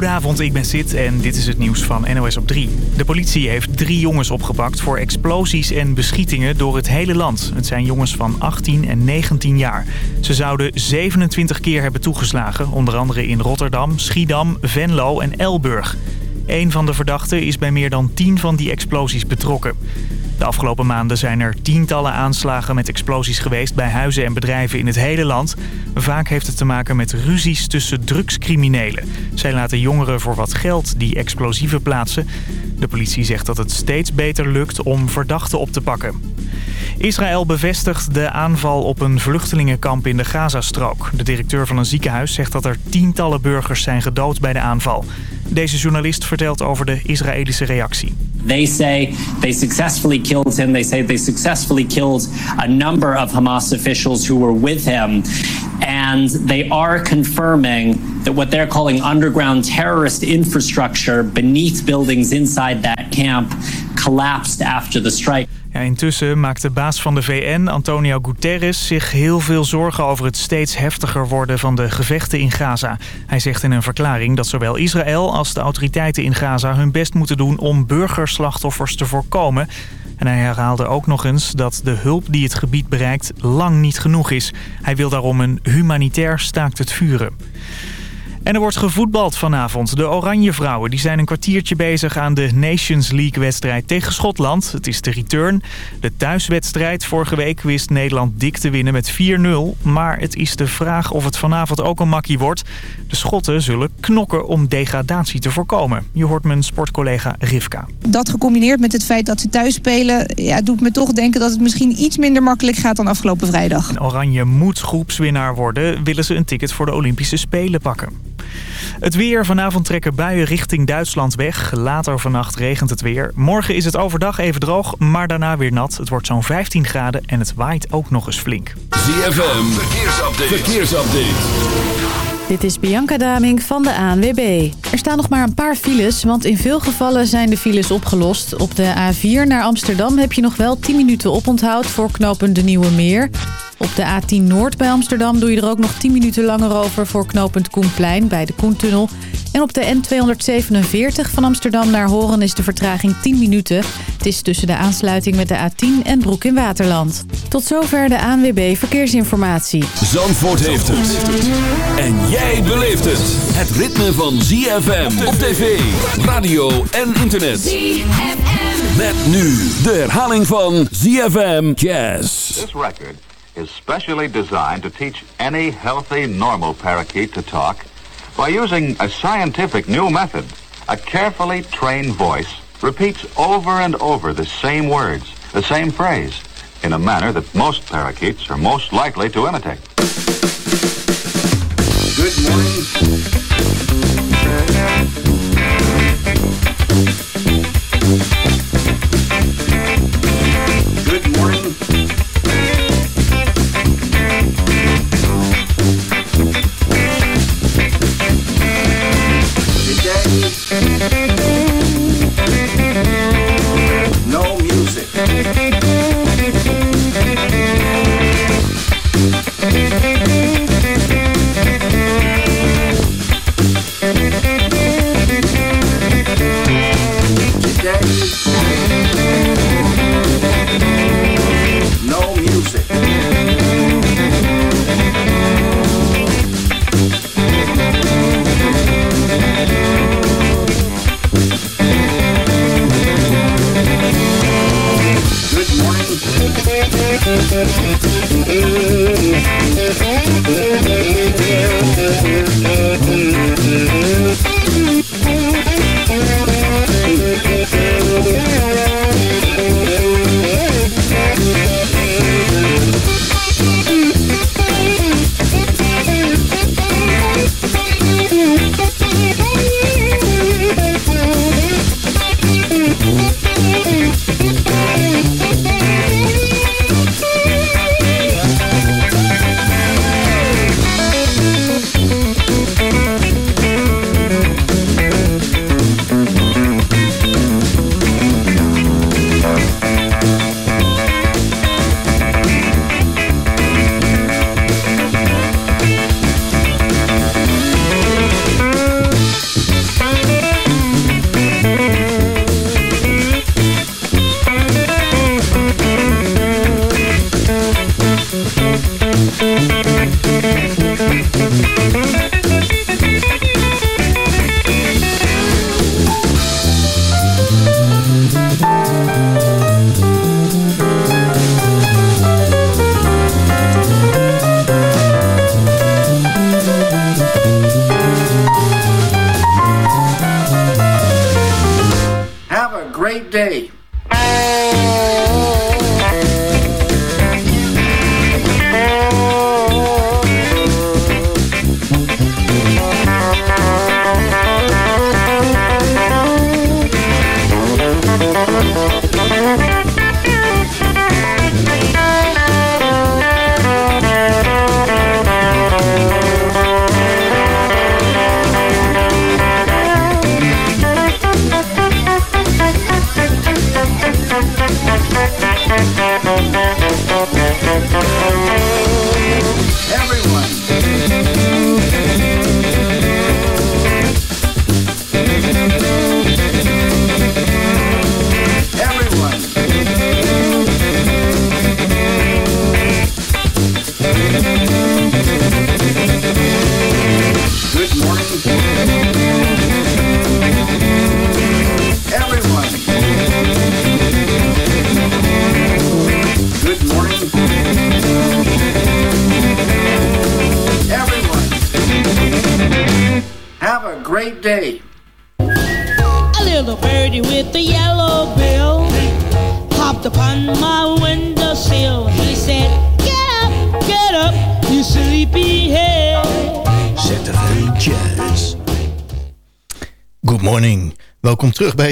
Goedenavond, ik ben Sid en dit is het nieuws van NOS op 3. De politie heeft drie jongens opgepakt voor explosies en beschietingen door het hele land. Het zijn jongens van 18 en 19 jaar. Ze zouden 27 keer hebben toegeslagen, onder andere in Rotterdam, Schiedam, Venlo en Elburg. Een van de verdachten is bij meer dan 10 van die explosies betrokken. De afgelopen maanden zijn er tientallen aanslagen met explosies geweest bij huizen en bedrijven in het hele land. Vaak heeft het te maken met ruzies tussen drugscriminelen. Zij laten jongeren voor wat geld die explosieven plaatsen. De politie zegt dat het steeds beter lukt om verdachten op te pakken. Israël bevestigt de aanval op een vluchtelingenkamp in de Gazastrook. De directeur van een ziekenhuis zegt dat er tientallen burgers zijn gedood bij de aanval. Deze journalist vertelt over de Israëlische reactie. They say they successfully killed him. They say they successfully killed a number of Hamas officials who were with him. And they are confirming that what they're calling underground terrorist infrastructure beneath buildings inside that camp collapsed after the strike. Intussen maakt de baas van de VN, Antonio Guterres, zich heel veel zorgen over het steeds heftiger worden van de gevechten in Gaza. Hij zegt in een verklaring dat zowel Israël als de autoriteiten in Gaza hun best moeten doen om burgerslachtoffers te voorkomen. En hij herhaalde ook nog eens dat de hulp die het gebied bereikt lang niet genoeg is. Hij wil daarom een humanitair staakt het vuren. En er wordt gevoetbald vanavond. De Oranje Vrouwen die zijn een kwartiertje bezig aan de Nations League-wedstrijd tegen Schotland. Het is de return. De thuiswedstrijd vorige week wist Nederland dik te winnen met 4-0. Maar het is de vraag of het vanavond ook een makkie wordt. De Schotten zullen knokken om degradatie te voorkomen. Je hoort mijn sportcollega Rivka. Dat gecombineerd met het feit dat ze thuis spelen... Ja, doet me toch denken dat het misschien iets minder makkelijk gaat dan afgelopen vrijdag. En Oranje moet groepswinnaar worden. Willen ze een ticket voor de Olympische Spelen pakken. Het weer. Vanavond trekken buien richting Duitsland weg. Later vannacht regent het weer. Morgen is het overdag even droog, maar daarna weer nat. Het wordt zo'n 15 graden en het waait ook nog eens flink. ZFM. Verkeersupdate. Verkeersupdate. Dit is Bianca Daming van de ANWB. Er staan nog maar een paar files, want in veel gevallen zijn de files opgelost. Op de A4 naar Amsterdam heb je nog wel 10 minuten oponthoud voor knooppunt De Nieuwe Meer. Op de A10 Noord bij Amsterdam doe je er ook nog 10 minuten langer over voor knooppunt Koenplein bij de Koentunnel. En op de N247 van Amsterdam naar Horen is de vertraging 10 minuten. Het is tussen de aansluiting met de A10 en Broek in Waterland. Tot zover de ANWB Verkeersinformatie. Zandvoort heeft het. En jij beleeft het. Het ritme van ZFM op tv, radio en internet. ZFM. Met nu de herhaling van ZFM Jazz. This record is specially designed to teach any healthy, normal parakeet to talk by using a scientific new method. A carefully trained voice repeats over and over the same words, the same phrase, in a manner that most parakeets are most likely to imitate. Good morning.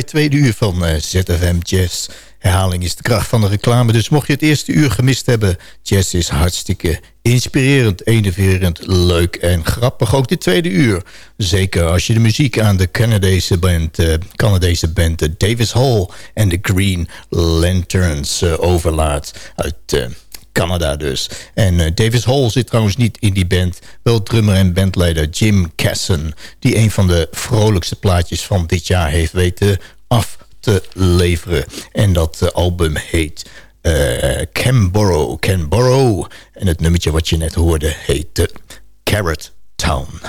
Tweede uur van eh, ZFM Jazz. Herhaling is de kracht van de reclame, dus mocht je het eerste uur gemist hebben... jazz is hartstikke inspirerend, enerverend, leuk en grappig. Ook dit tweede uur. Zeker als je de muziek aan de Canadese band, eh, Canadese band eh, Davis Hall... en de Green Lanterns overlaat uit... Canada dus. En Davis Hall zit trouwens niet in die band. Wel drummer en bandleider Jim Casson... die een van de vrolijkste plaatjes van dit jaar heeft weten af te leveren. En dat eh, album heet Canborrow. Canborrow. En het nummertje wat je net hoorde heet eh, Carrot Town.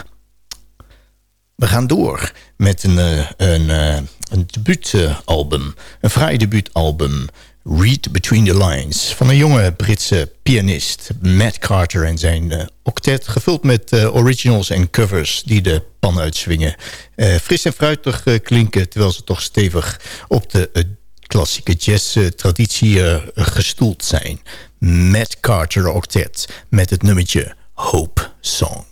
We gaan door met een, eh, een, een debuutalbum. Een fraai debuutalbum. Read Between the Lines. Van een jonge Britse pianist. Matt Carter en zijn eh, octet. Gevuld met eh, originals en covers die de pan uitswingen. Eh, fris en fruitig klinken. Terwijl ze toch stevig op de klassieke jazz-traditie gestoeld zijn. Matt Carter octet. Met het nummertje Hope Song.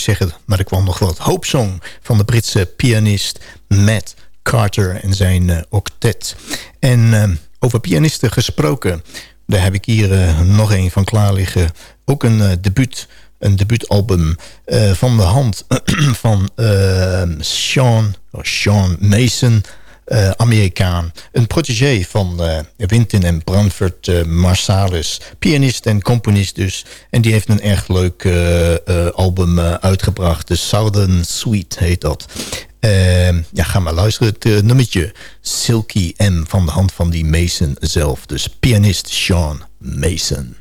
Zeggen. Maar er kwam nog wat. Hope Song van de Britse pianist Matt Carter en zijn uh, octet. En uh, over pianisten gesproken. Daar heb ik hier uh, nog een van klaar liggen. Ook een debuut, een debuutalbum van de hand van Sean, Sean Mason... Uh, Amerikaan. Een protégé van uh, Wynton en Branford uh, Marsalis. Pianist en componist dus. En die heeft een erg leuk album uitgebracht. The Southern Suite heet dat. ja, ga maar luisteren. Het nummertje Silky M van de hand van die Mason zelf. Dus pianist Sean Mason.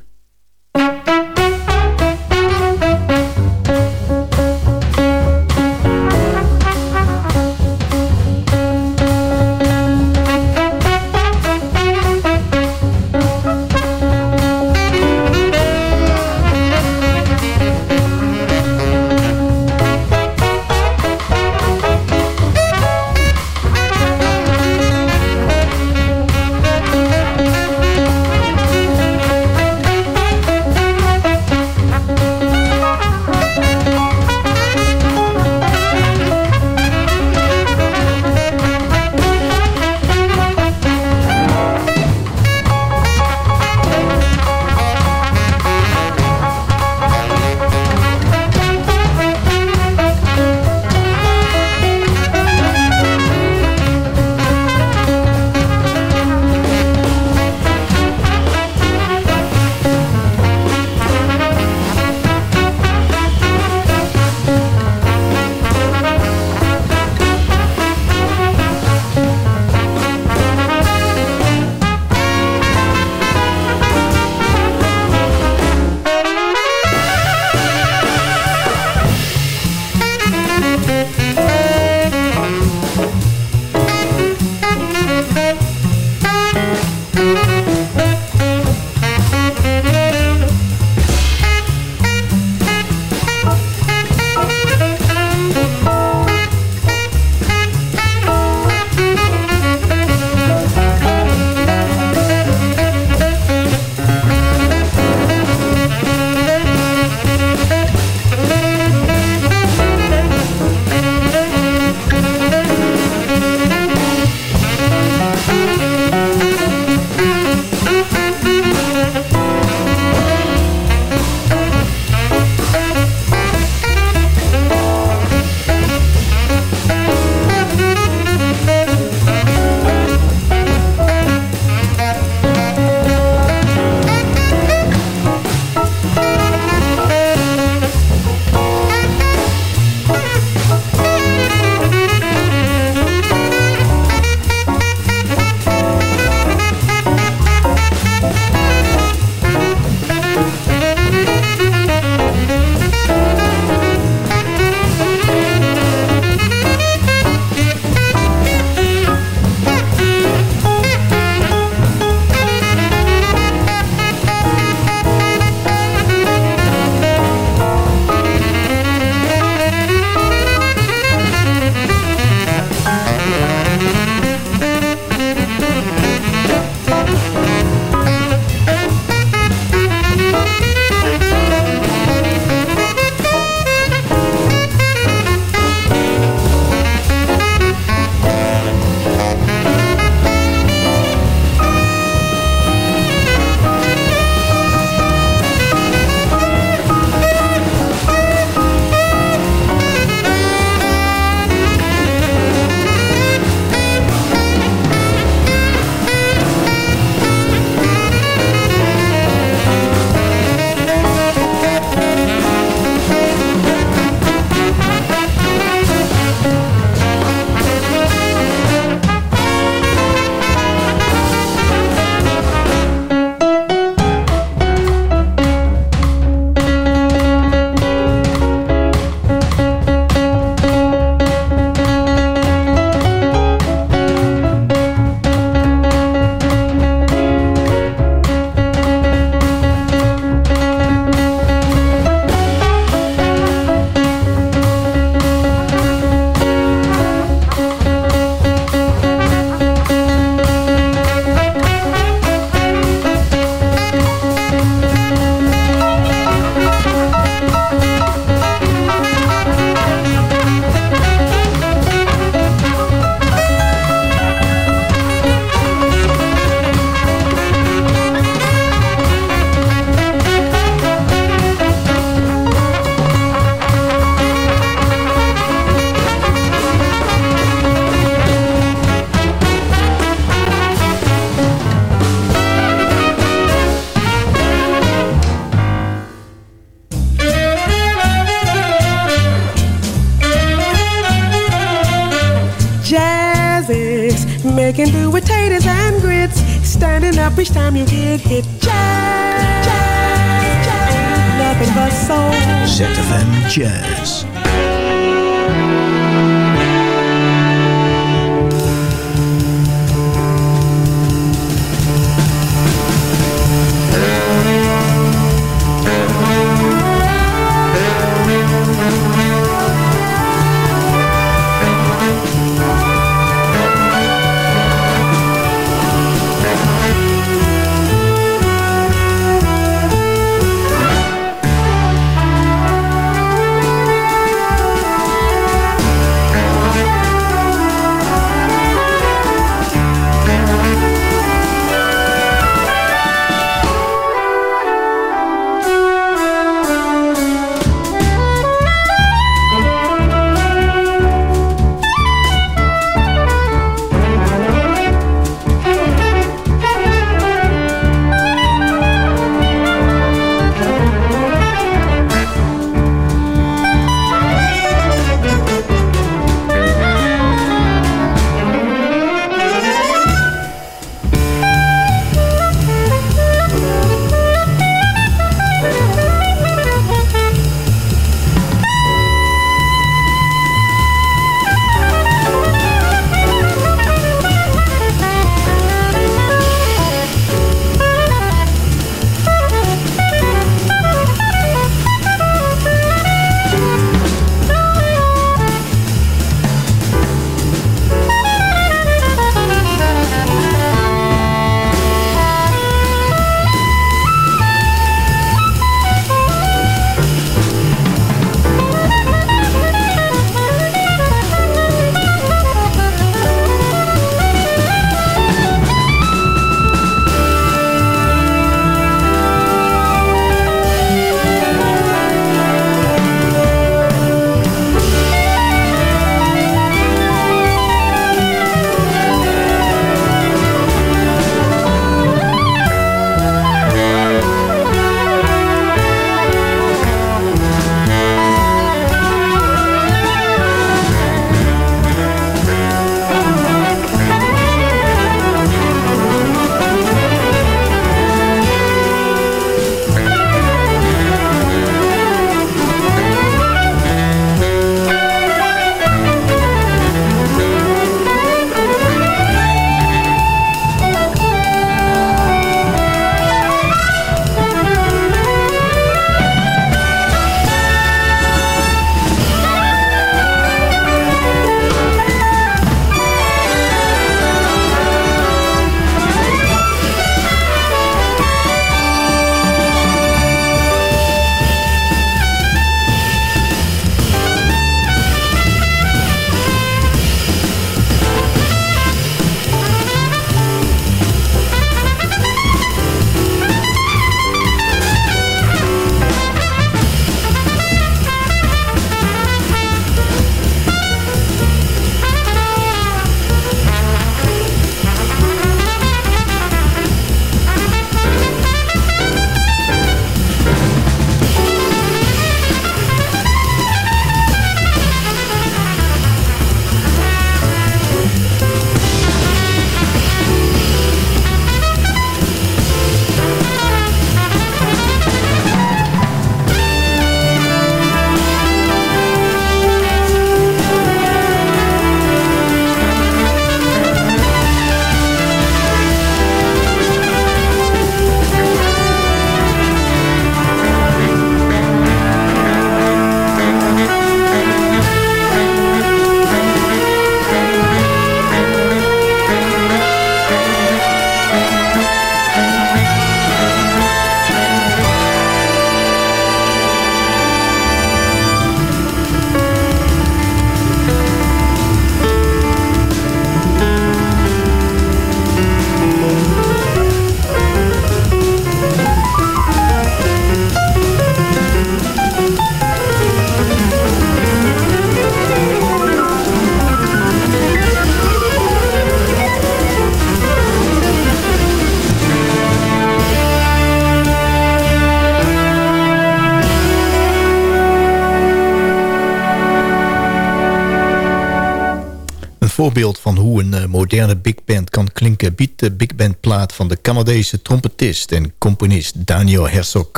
Voorbeeld van hoe een eh, moderne big band kan klinken... biedt de big band plaat van de Canadese trompetist en componist Daniel Herzog.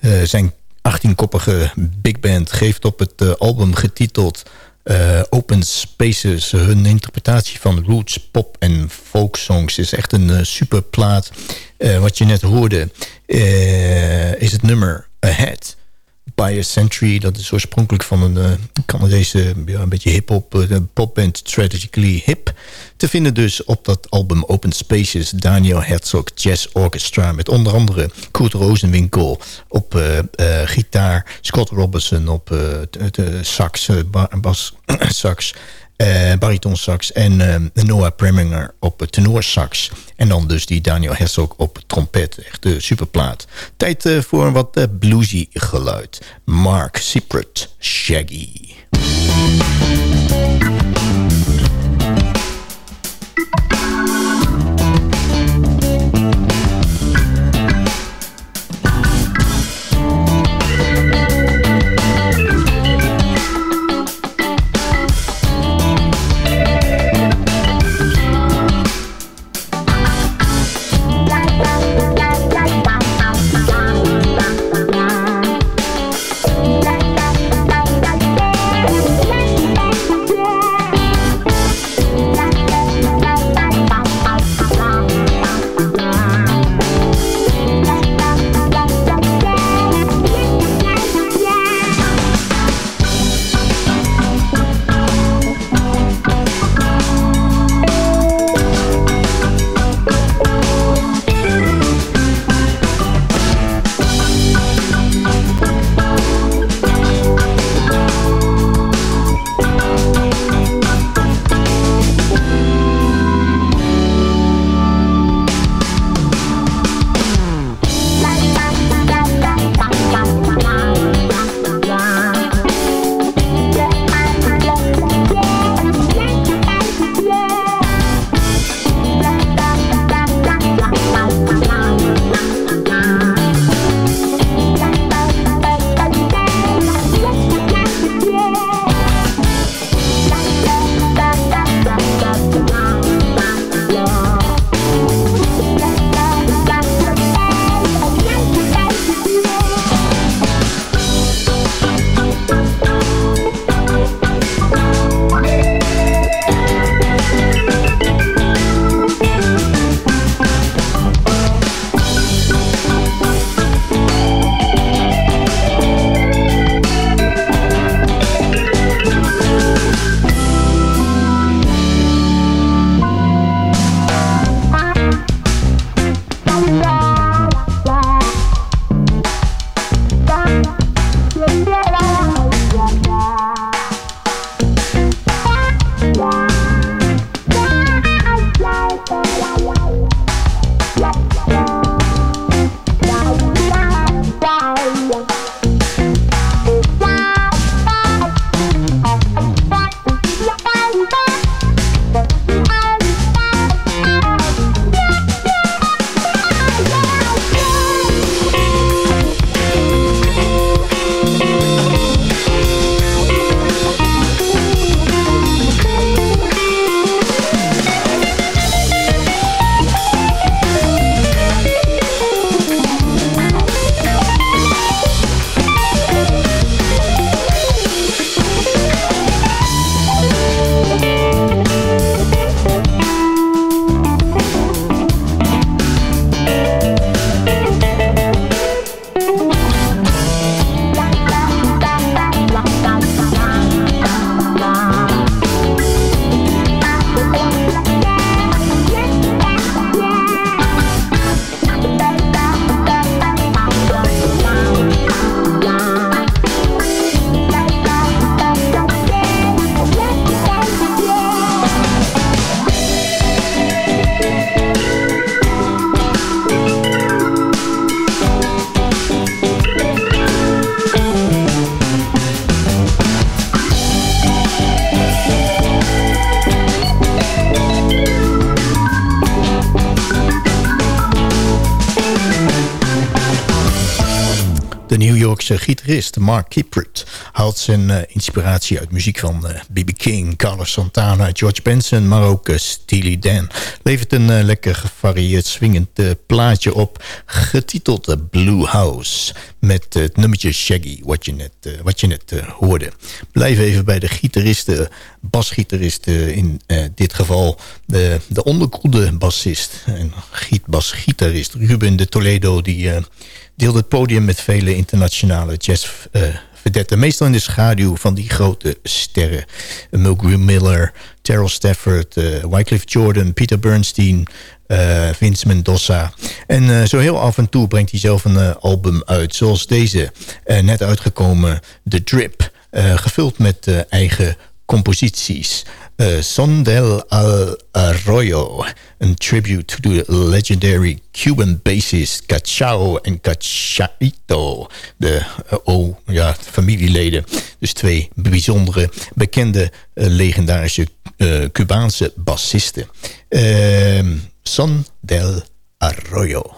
Eh, zijn 18-koppige big band geeft op het eh, album getiteld... Open Spaces, hun interpretatie van roots, pop en folk songs... is echt een super plaat. wat je net hoorde is het nummer Ahead... A Century. Dat is oorspronkelijk van een uh, Canadese een beetje hip-hop uh, popband Strategically Hip. Te vinden dus op dat album Open Spaces Daniel Herzog Jazz Orchestra. Met onder andere Kurt Rosenwinkel op uh, gitaar. Scott Robinson op sax, bas sax. Uh, bariton sax en uh, Noah Preminger op tenor sax. En dan dus die Daniel Herzog op trompet. Echt de superplaat. Tijd uh, voor wat bluesy geluid. Mark Siprit, Shaggy. Gitarist Mark Kippert haalt zijn uh, inspiratie uit muziek van B.B. Uh, King, Carlos Santana, George Benson, maar ook uh, Steely Dan. Levert een lekker gevarieerd swingend plaatje op, getiteld Blue House. Met het nummertje Shaggy, wat je net, wat je net hoorde. Blijf even bij de gitaristen, basgitaristen in dit geval. De, de onderkoelde bassist en gietbasgitarist Ruben de Toledo... die deelde het podium met vele internationale jazzvedetten. Meestal in de schaduw van die grote sterren. Mulgrew Miller, Terrell Stafford, uh, Wycliffe Jordan, Peter Bernstein... Vince Mendoza. En zo heel af en toe brengt hij zelf een album uit. Zoals deze, net uitgekomen, The Drip. gevuld met eigen composities. Uh, Son del Arroyo, een tribute to the legendary Cuban bassist Cachao en Cachaito. De uh, oh, ja, familieleden. Dus twee bijzondere, bekende, uh, legendarische Cubaanse bassisten. Son del Arroyo.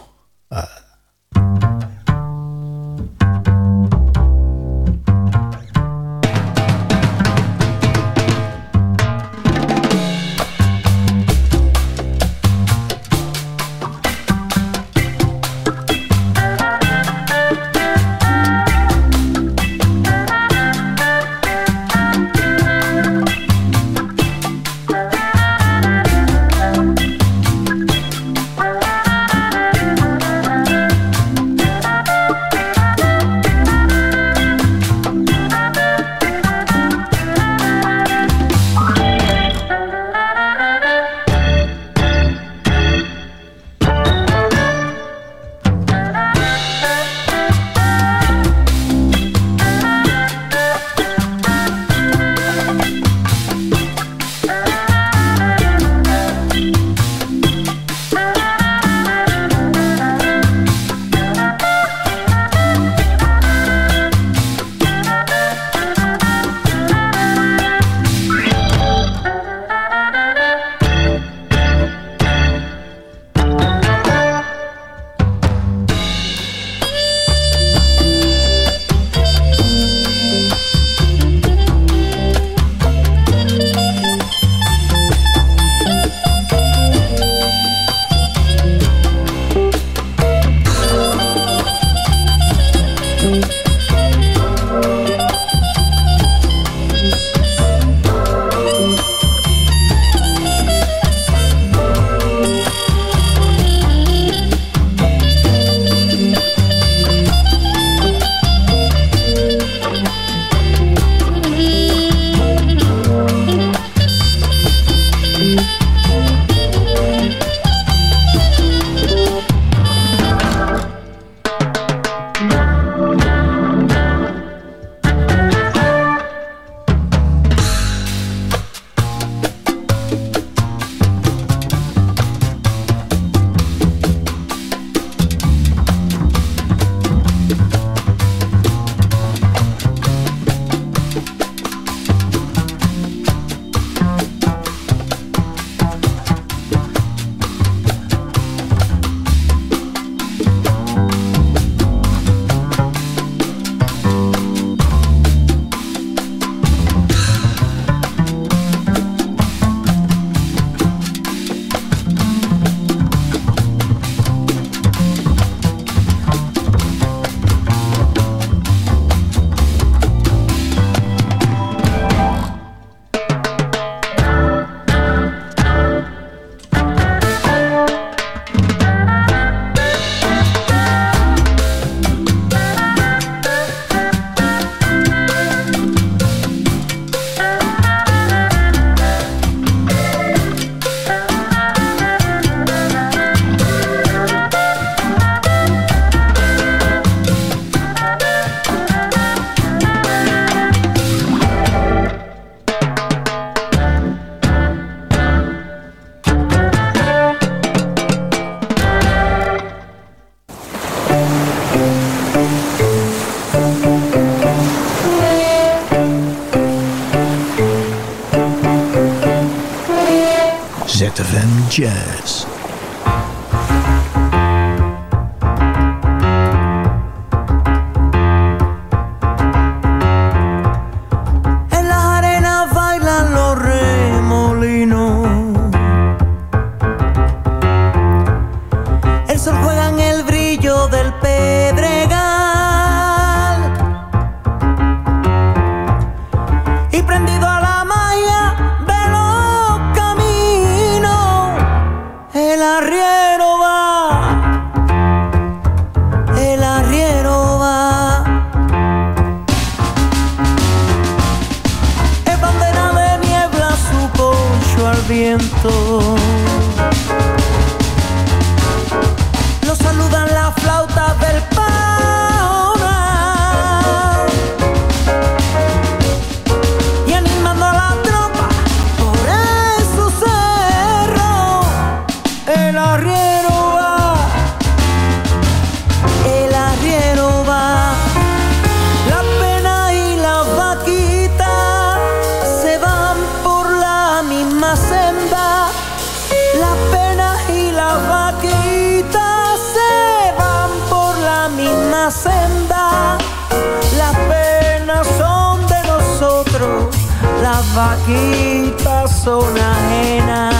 las penas son de nosotros, las vaquitas son ajenas,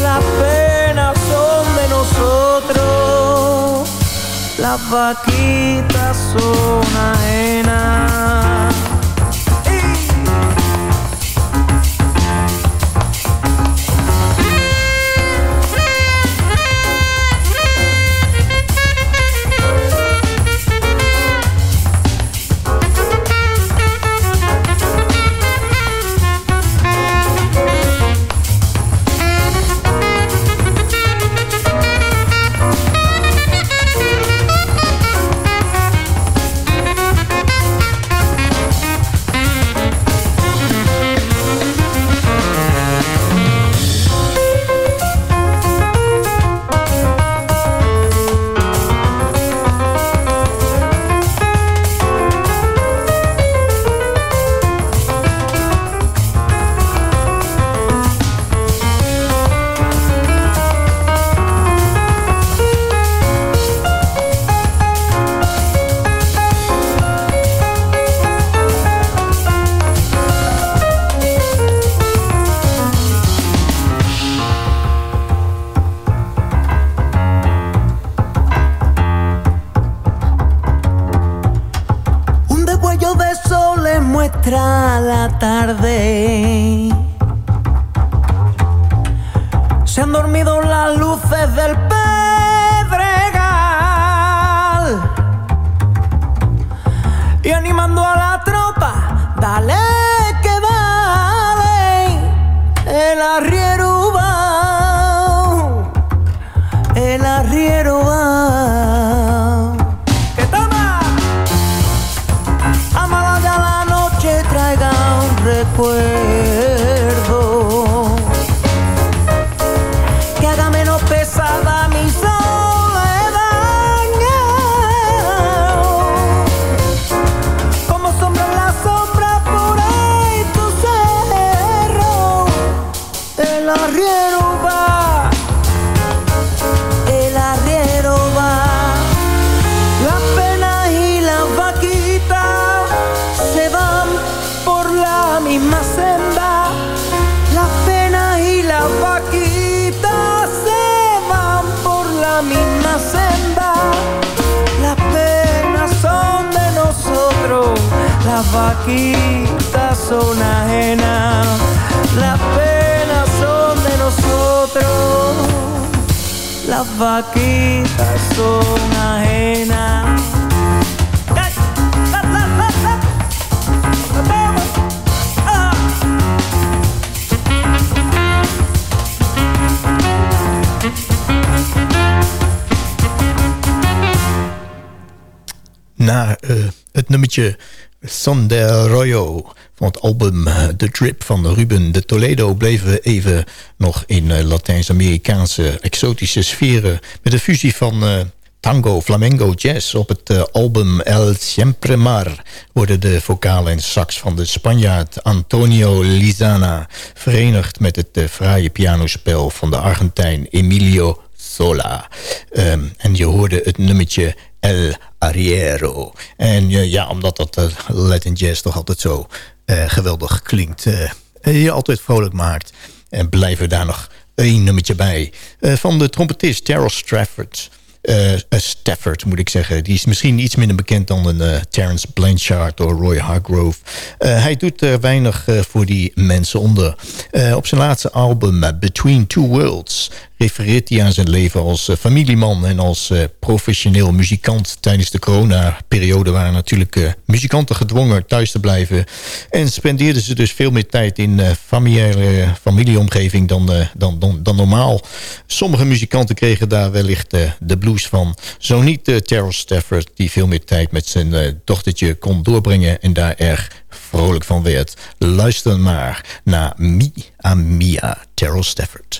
las penas son de nosotros, las vaquitas son ajenas. Vaquitas son ajenas. Las penas son de nosotros. Las vaquitas son ajenas. ¡Ah! Na eh, het nummertje Son del Arroyo van het album eh, The Drip van Ruben de Toledo... bleven we even nog in eh, Latijns-Amerikaanse exotische sferen... met een fusie van eh, tango, flamengo, jazz. Op het album El Siempre Mar worden de vocalen en sax van de Spanjaard Antonio Lizana... verenigd met het eh, fraaie pianospel van de Argentijn Emilio Sola. Ehm, en je hoorde het nummertje El Arriero. En eh, ja, omdat dat eh, Latin Jazz toch altijd zo eh, geweldig klinkt... je altijd vrolijk maakt. En blijven daar nog één nummertje bij. van de trompetist Terrell Strafford... eh, Stafford moet ik zeggen. Die is misschien iets minder bekend dan een eh, Terence Blanchard of Roy Hargrove. Hij doet weinig voor die mensen onder. Op zijn laatste album Between Two Worlds refereert hij aan zijn leven als familieman en als professioneel muzikant. Tijdens de corona-periode waren natuurlijk muzikanten gedwongen thuis te blijven. En spendeerden ze dus veel meer tijd in familiaire familieomgeving dan, dan, dan, dan normaal. Sommige muzikanten kregen daar wellicht de van. Zo niet uh, Terrell Stafford, die veel meer tijd met zijn eh, dochtertje kon doorbrengen... en daar erg vrolijk van werd. Luister maar naar Mi Mia, Terrell Stafford.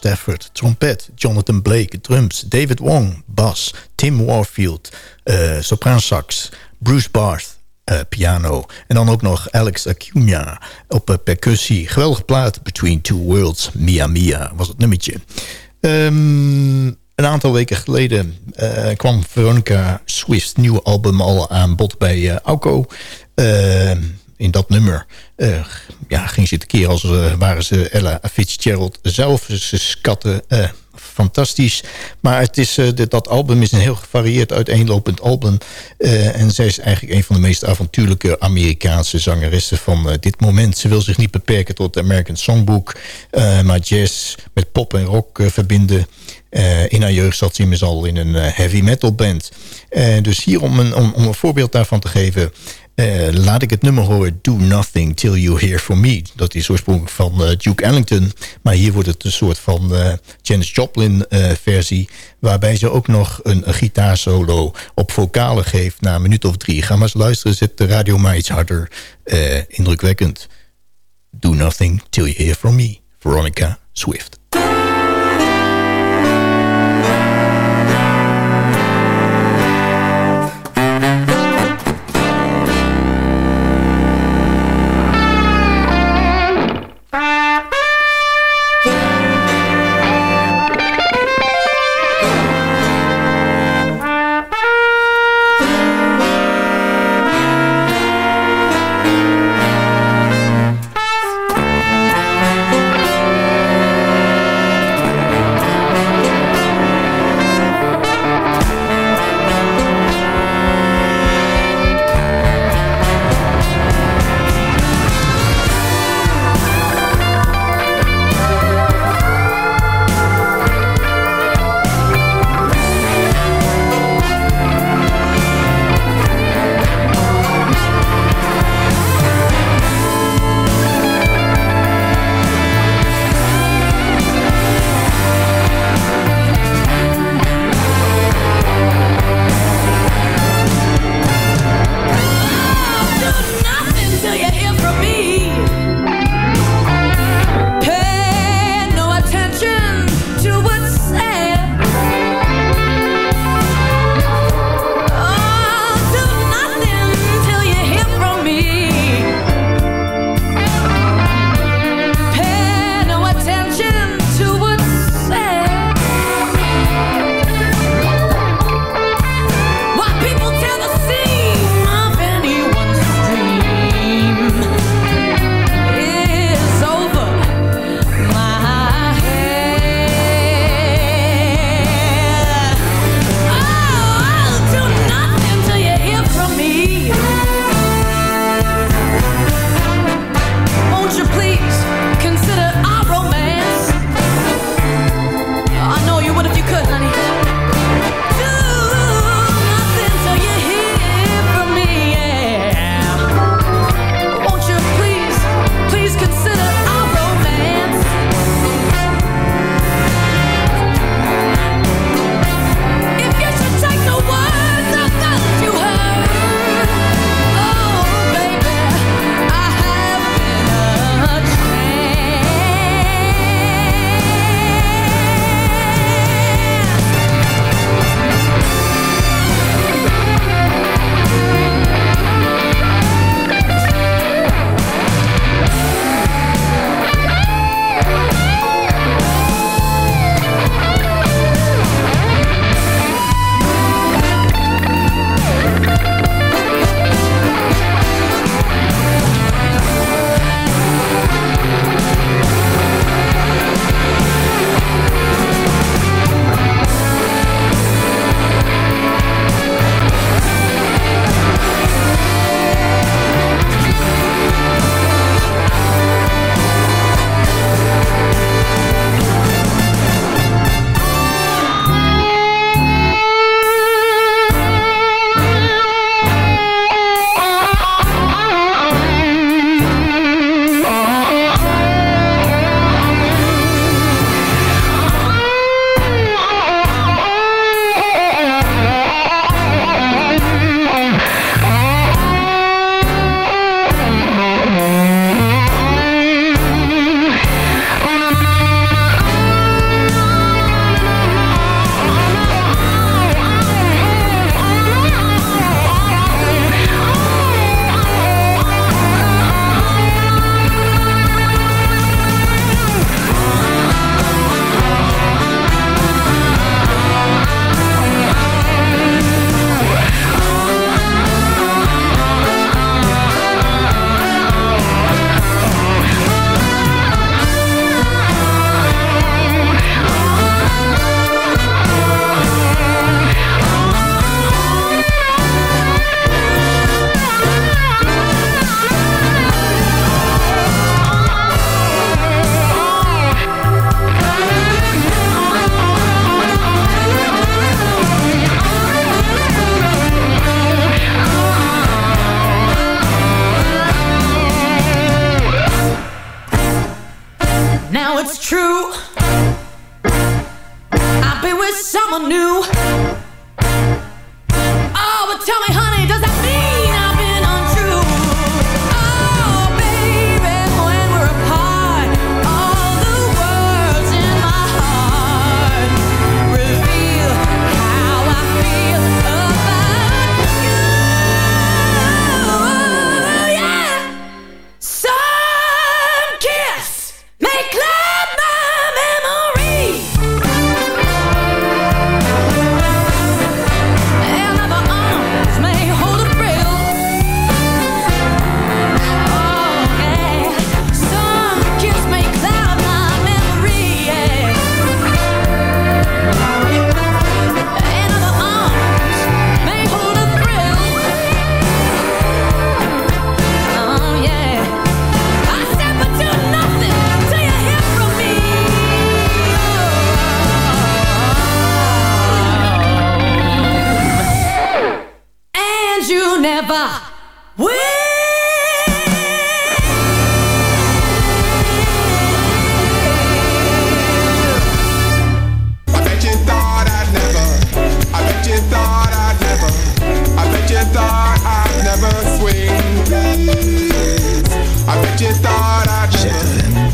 Stafford, trompet. Jonathan Blake, drums. David Wong, bas. Tim Warfield, uh, sopraansax. Bruce Barth, uh, piano. En dan ook nog Alex Acuna op uh, percussie. Geweldige plaat, Between Two Worlds, Mia Mia was het nummertje. Um, een aantal weken geleden kwam Veronica Swift's nieuwe album al aan bod bij uh, Auko. Uh, in dat nummer ja, ging ze keer als waren ze Ella Fitzgerald zelf. Ze skatten fantastisch. Maar het is, dat album is een heel gevarieerd, uiteenlopend album. en zij is eigenlijk een van de meest avontuurlijke Amerikaanse zangeressen van dit moment. Ze wil zich niet beperken tot het American Songbook. maar jazz met pop en rock verbinden. Uh, in haar jeugd zat ze al in een uh, heavy metal band. Uh, dus hier om een, om, een voorbeeld daarvan te geven... laat ik het nummer horen Do Nothing Till You Hear From Me. Dat is oorspronkelijk van Duke Ellington. Maar hier wordt het een soort van Janis Joplin versie... waarbij ze ook nog een, gitaarsolo op vocalen geeft... na een minuut of drie. Ga maar eens luisteren, zet de radio maar iets harder. indrukwekkend. Do Nothing Till You Hear From Me. Veronica Swift.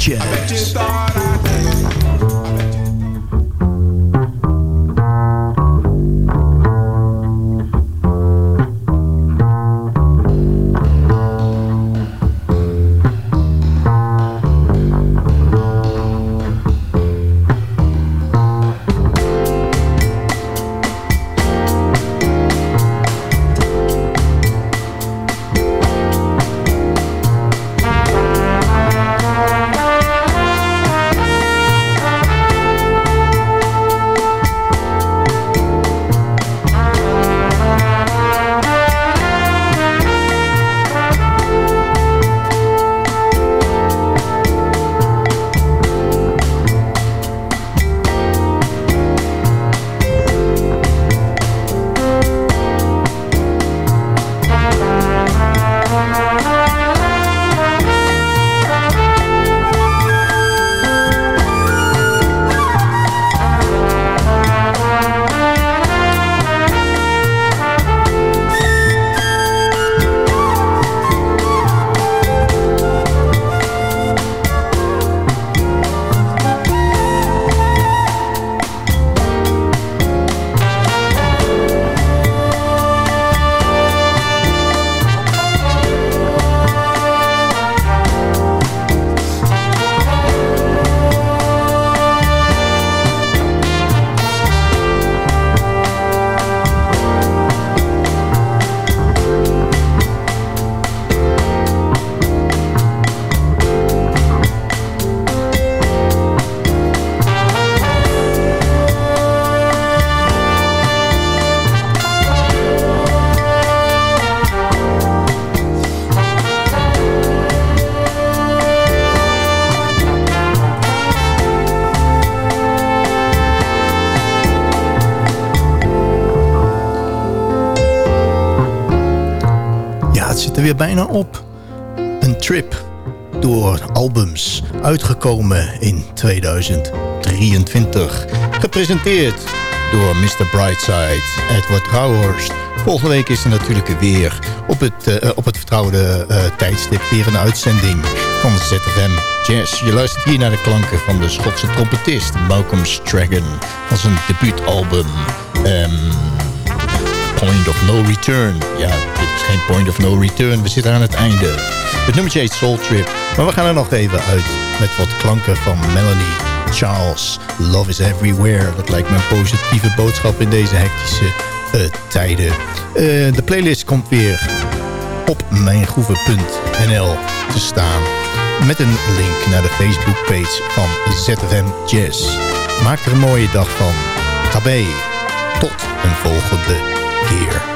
Jazz. Weer bijna op. Een trip door albums, uitgekomen in 2023. Gepresenteerd door Mr. Brightside, Edward Rauhorst. Volgende week is er natuurlijk weer op het, eh, op het vertrouwde eh, tijdstip weer een uitzending van ZFM Jazz. Je luistert hier naar de klanken van de Schotse trompetist Malcolm Stragan van zijn debuutalbum ehm, Point of No Return. Ja, dit is geen Point of No Return. We zitten aan het einde. Het nummertje heet Soul Trip. Maar we gaan er nog even uit met wat klanken van Melanie Charles. Love is Everywhere. Dat lijkt me een positieve boodschap in deze hectische eh, tijden. Eh, de playlist komt weer op mijngroeven.nl te staan. Met een link naar de Facebookpage van ZFM Jazz. Maak er een mooie dag van. Tabé. Tot een volgende keer.